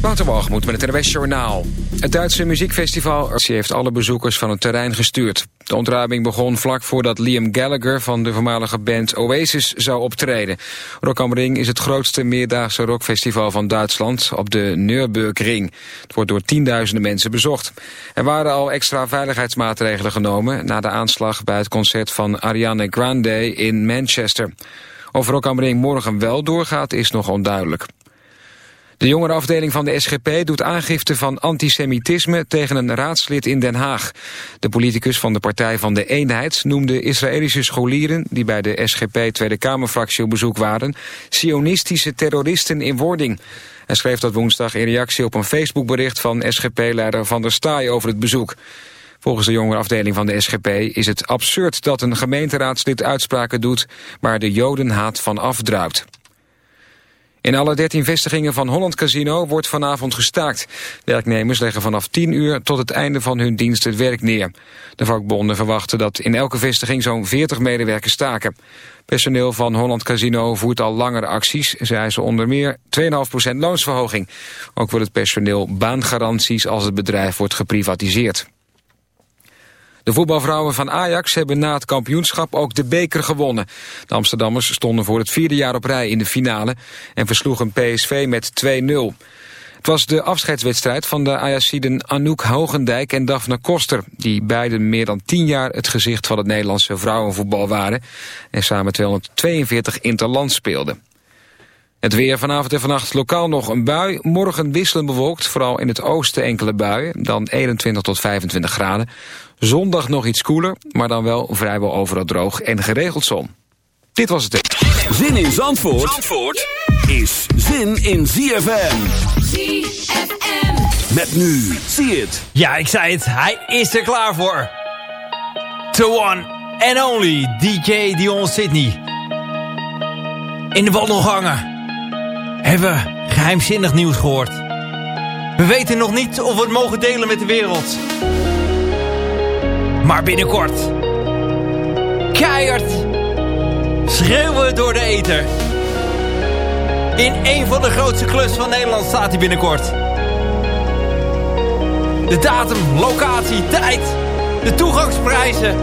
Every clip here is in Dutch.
Waterwalgemoed met het NWS Journaal. Het Duitse muziekfestival heeft alle bezoekers van het terrein gestuurd. De ontruiming begon vlak voordat Liam Gallagher van de voormalige band Oasis zou optreden. Rock am Ring is het grootste meerdaagse rockfestival van Duitsland op de Nürburgring. Het wordt door tienduizenden mensen bezocht. Er waren al extra veiligheidsmaatregelen genomen na de aanslag bij het concert van Ariana Grande in Manchester. Of Rock am Ring morgen wel doorgaat is nog onduidelijk. De jongerenafdeling van de SGP doet aangifte van antisemitisme tegen een raadslid in Den Haag. De politicus van de Partij van de Eenheid noemde Israëlische scholieren... die bij de SGP Tweede Kamerfractie op bezoek waren... sionistische terroristen in wording. Hij schreef dat woensdag in reactie op een Facebookbericht van SGP-leider Van der Staaij over het bezoek. Volgens de jongerenafdeling van de SGP is het absurd dat een gemeenteraadslid uitspraken doet... waar de jodenhaat van afdruipt. In alle 13 vestigingen van Holland Casino wordt vanavond gestaakt. Werknemers leggen vanaf 10 uur tot het einde van hun dienst het werk neer. De vakbonden verwachten dat in elke vestiging zo'n 40 medewerkers staken. Personeel van Holland Casino voert al langere acties. Ze eisen onder meer 2,5% loonsverhoging. Ook wil het personeel baangaranties als het bedrijf wordt geprivatiseerd. De voetbalvrouwen van Ajax hebben na het kampioenschap ook de beker gewonnen. De Amsterdammers stonden voor het vierde jaar op rij in de finale en versloegen PSV met 2-0. Het was de afscheidswedstrijd van de Ajaxiden Anouk Hogendijk en Daphne Koster... die beiden meer dan tien jaar het gezicht van het Nederlandse vrouwenvoetbal waren... en samen 242 interland speelden. Het weer vanavond en vannacht lokaal nog een bui. Morgen wisselen bewolkt, vooral in het oosten enkele buien. Dan 21 tot 25 graden. Zondag nog iets koeler, maar dan wel vrijwel overal droog en geregeld zon. Dit was het. Zin in Zandvoort, Zandvoort is zin in ZFM. ZFM. Met nu, zie het. Ja, ik zei het. Hij is er klaar voor. The one and only DJ Dion Sydney. In de wandelgangen hebben we geheimzinnig nieuws gehoord. We weten nog niet of we het mogen delen met de wereld. Maar binnenkort... Keihard schreeuwen door de ether. In een van de grootste clubs van Nederland staat hij binnenkort. De datum, locatie, tijd, de toegangsprijzen.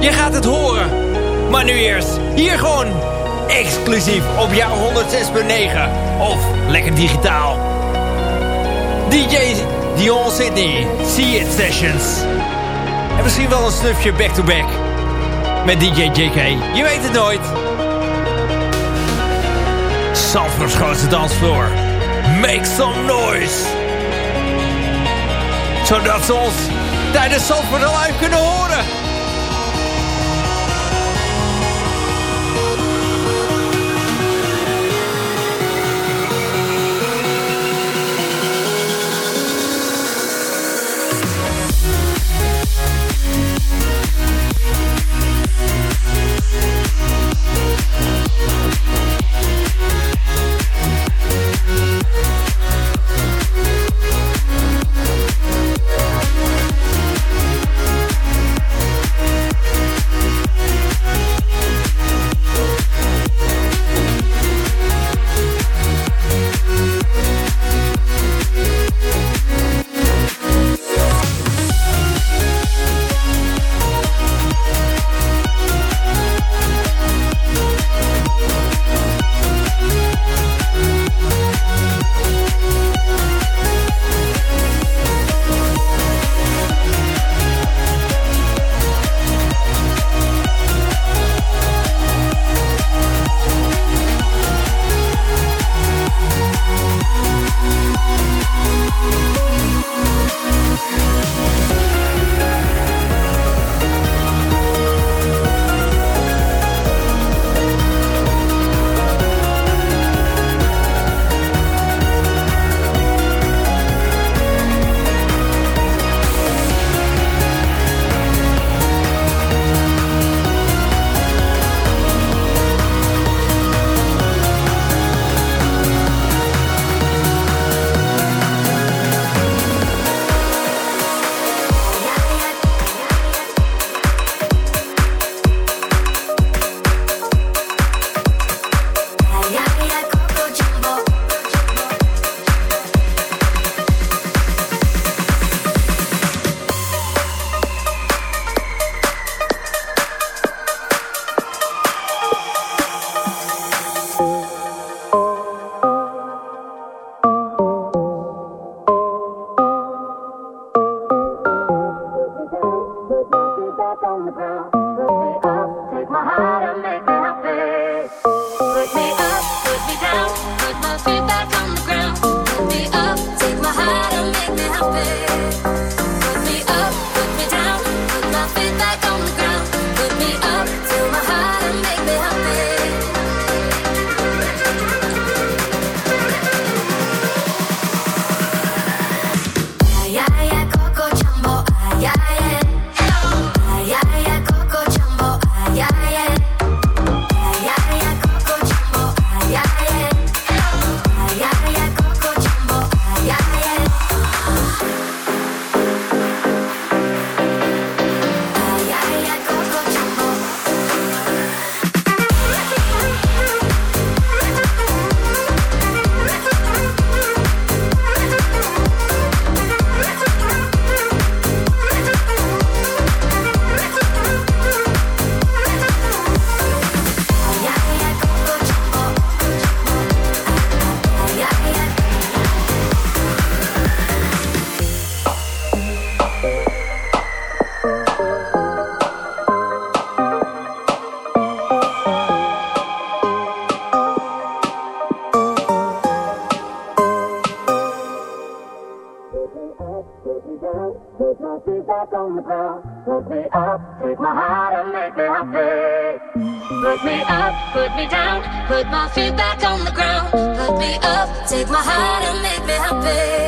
Je gaat het horen. Maar nu eerst, hier gewoon exclusief op jouw 106.9 of lekker digitaal. DJ Dion Sydney, See It Sessions. En misschien wel een snufje back-to-back met DJ JK. Je weet het nooit. Zandvoorts grootste dansvloer. Make some noise. Zodat ze ons tijdens Zandvoort live kunnen horen. Bye. Put my feet back on the ground. Put me up, take my heart and make me happy.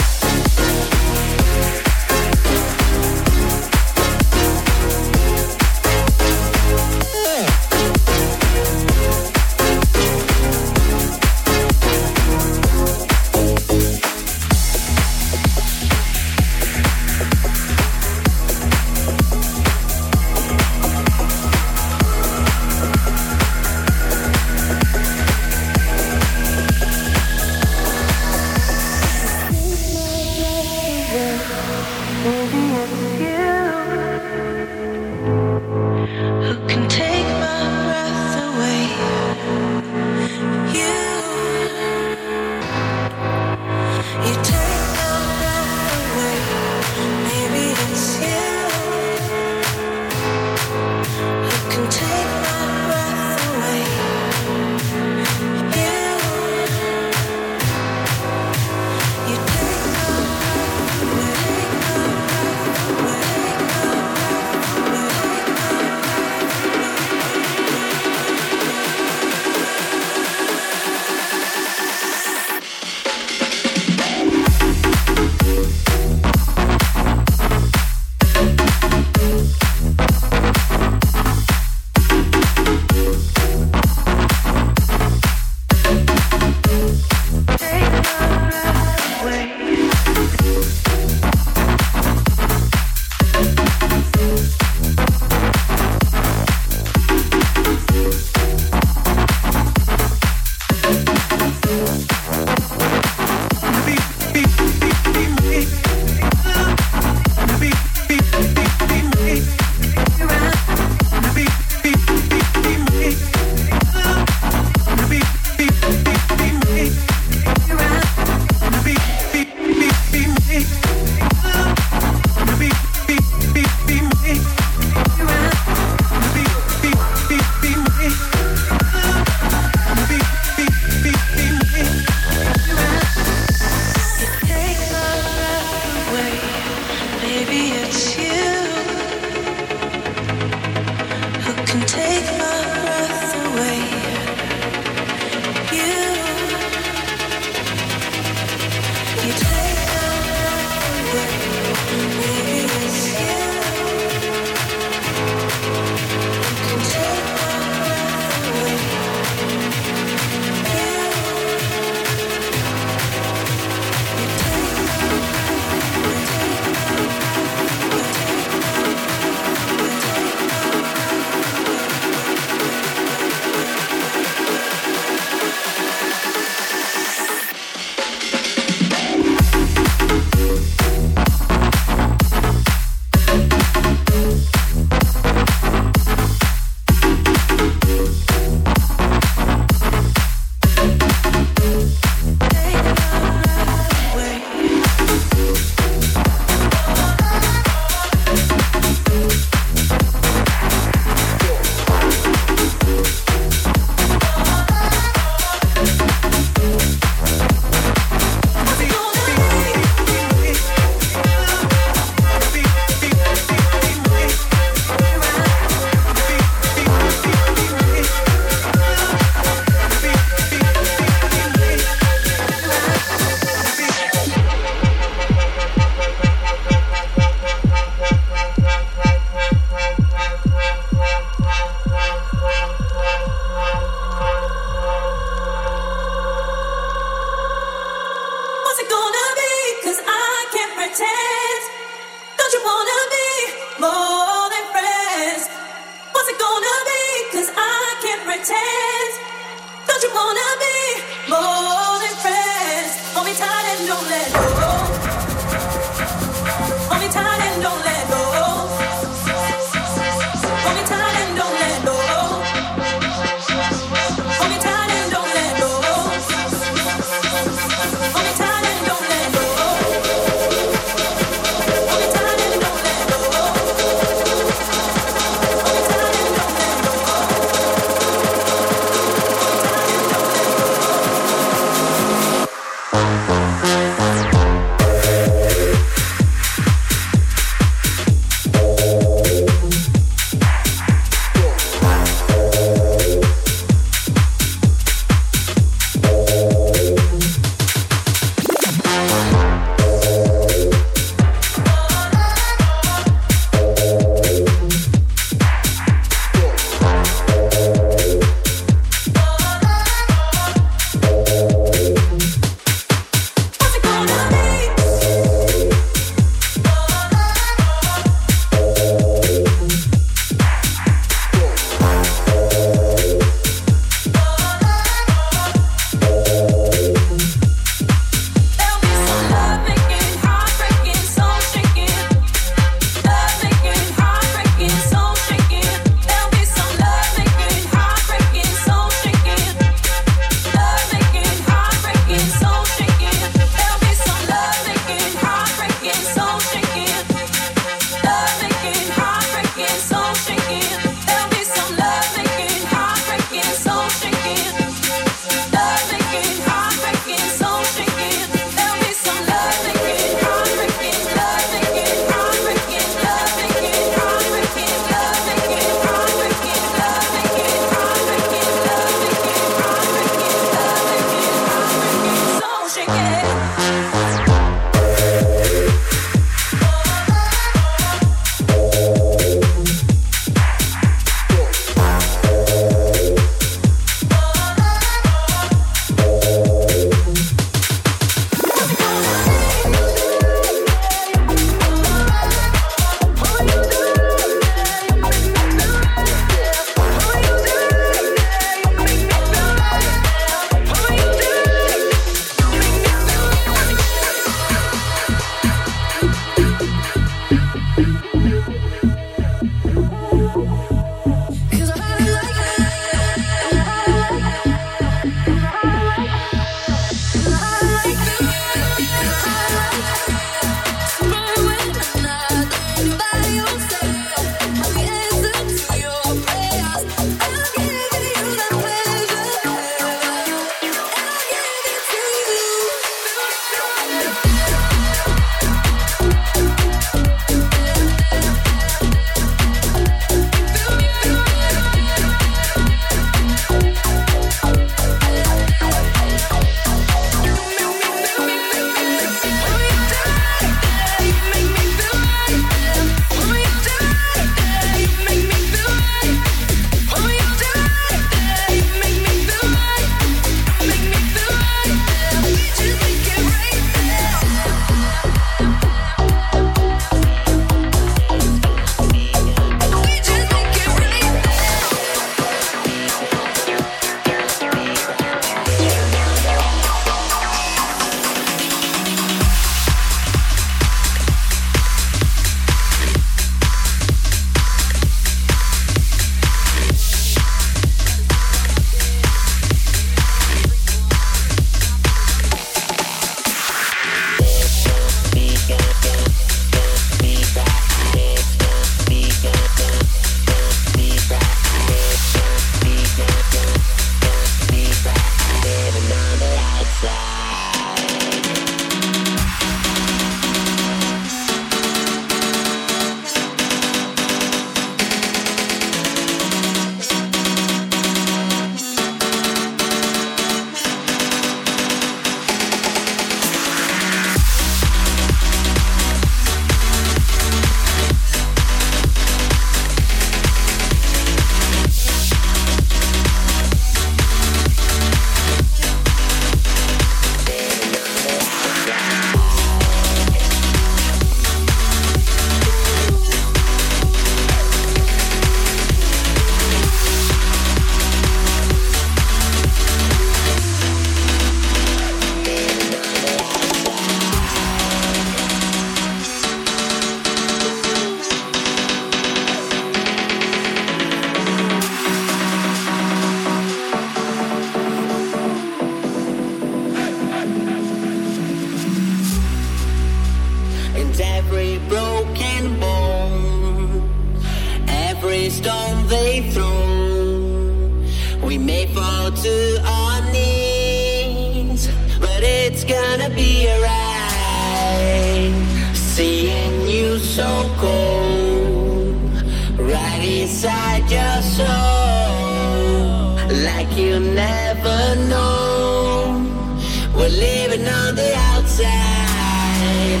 on the outside.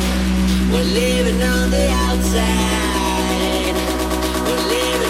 We're living on the outside. We're living.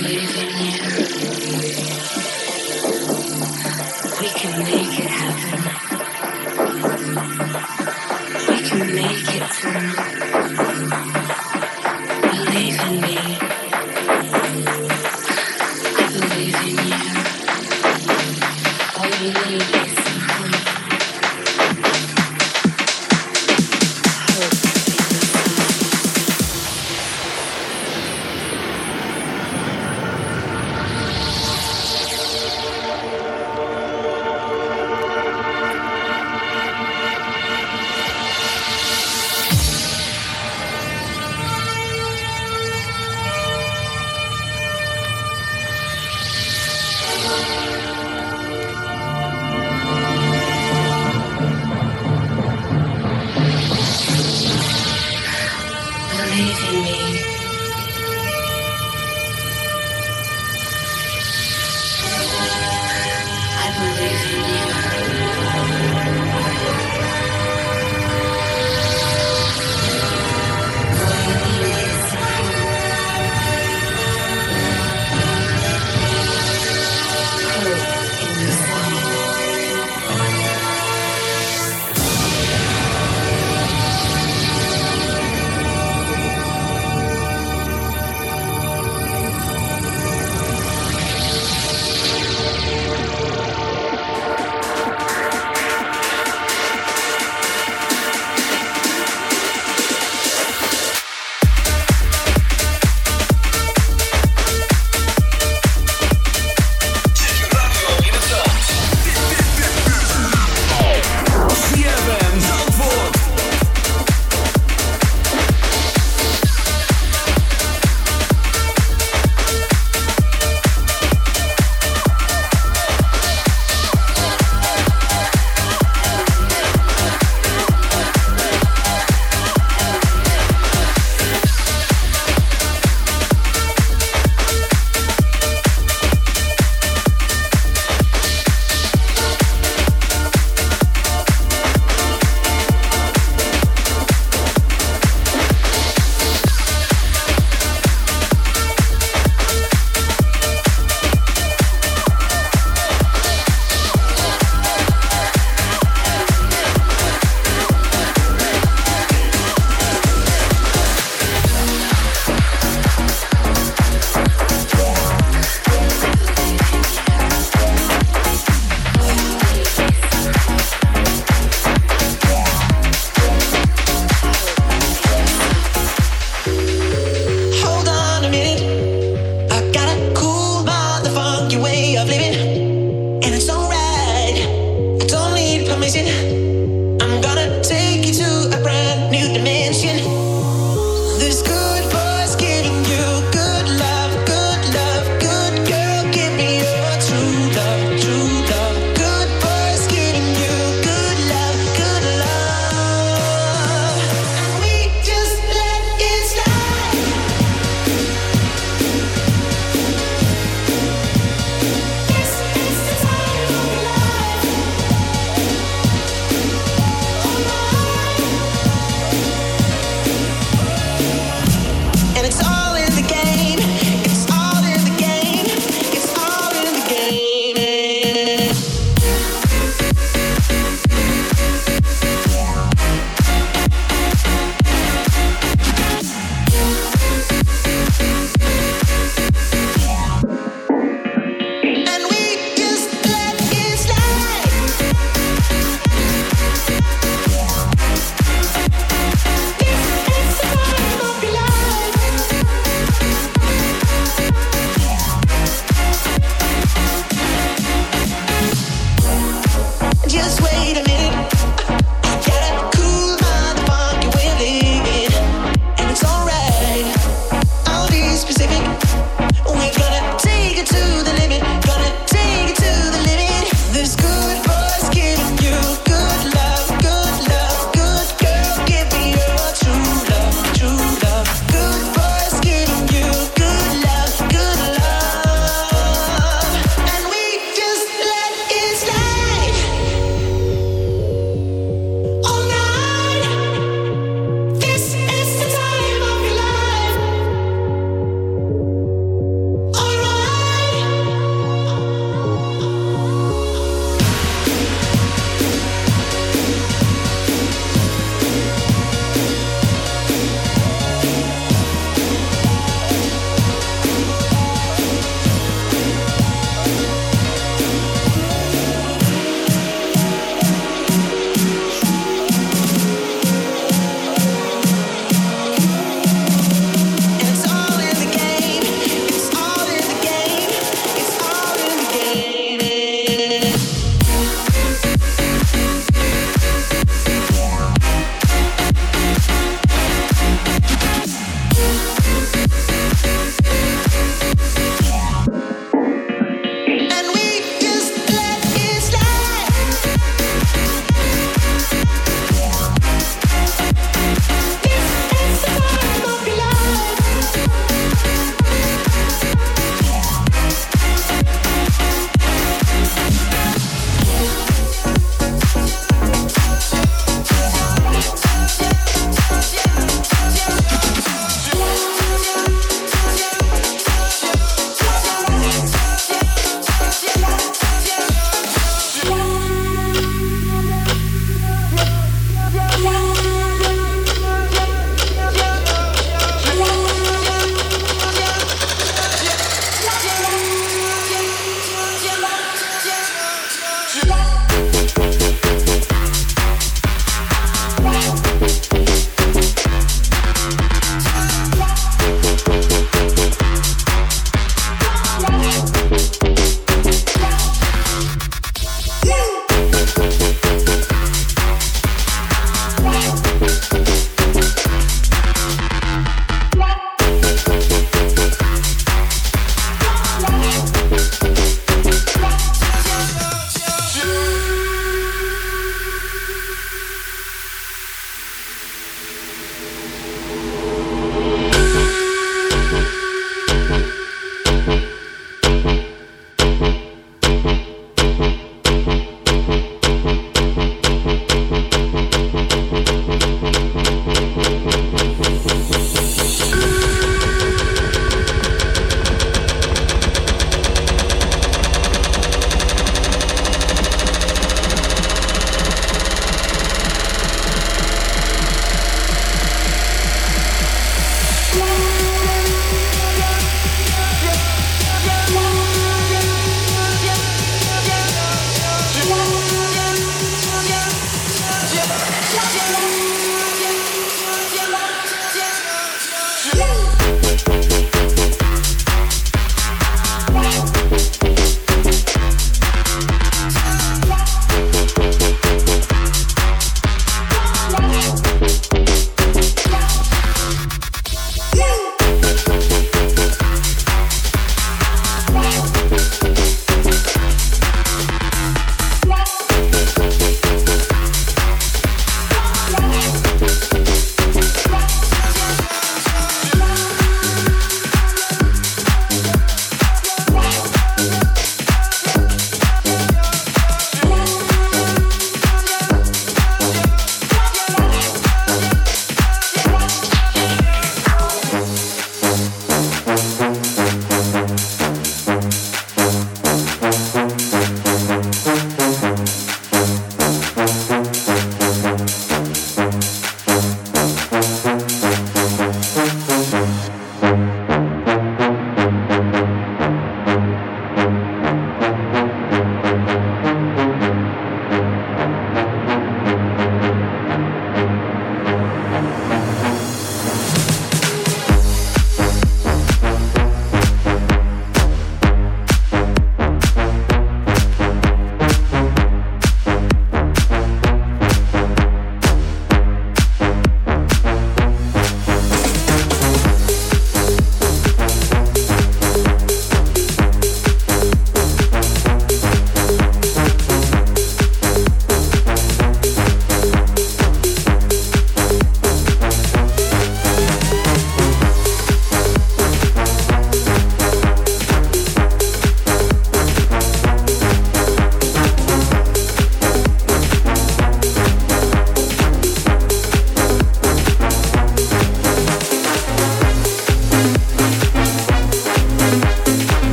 Music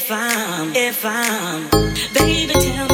if I'm, if I'm, baby, tell me.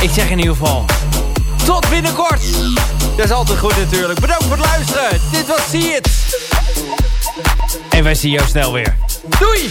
Ik zeg in ieder geval, tot binnenkort. Dat is altijd goed natuurlijk. Bedankt voor het luisteren. Dit was See It. En wij zien jou snel weer. Doei!